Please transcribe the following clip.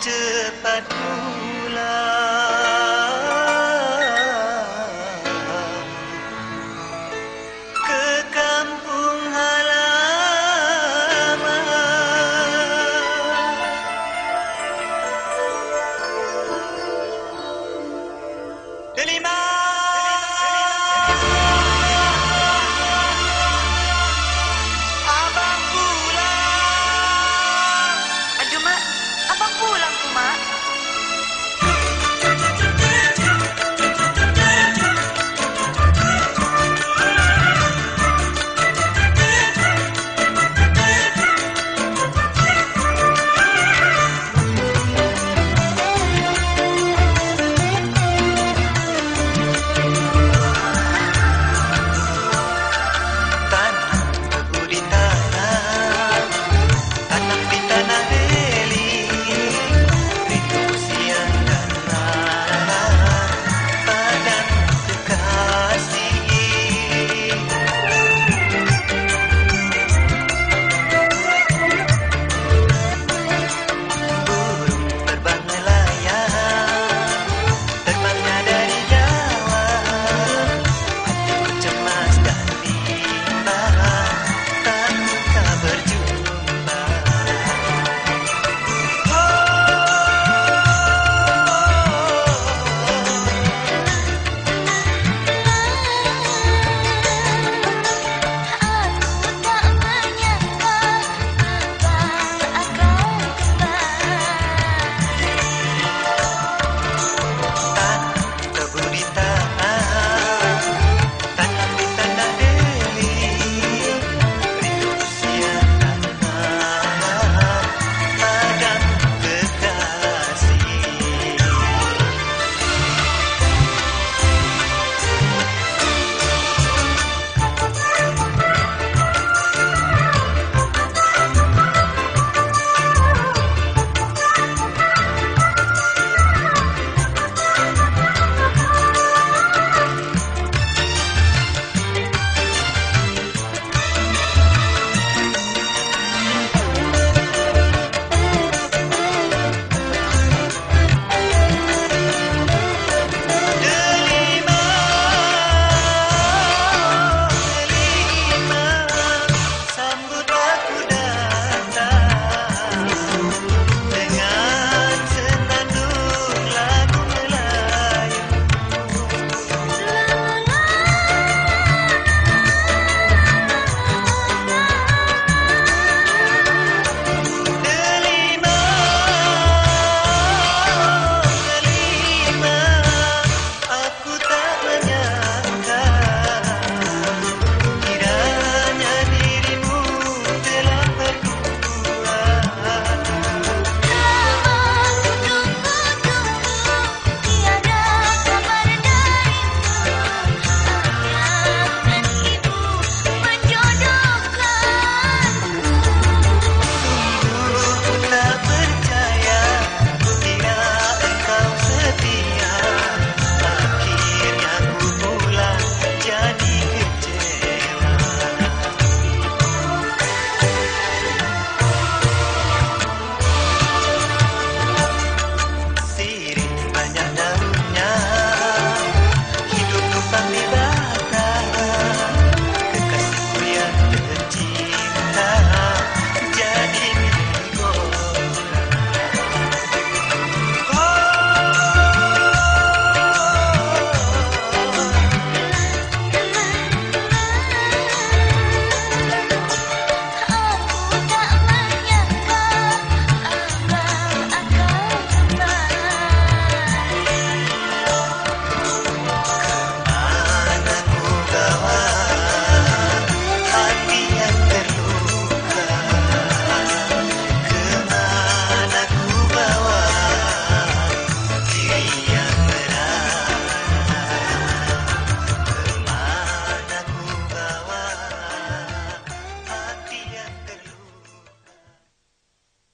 这把刀。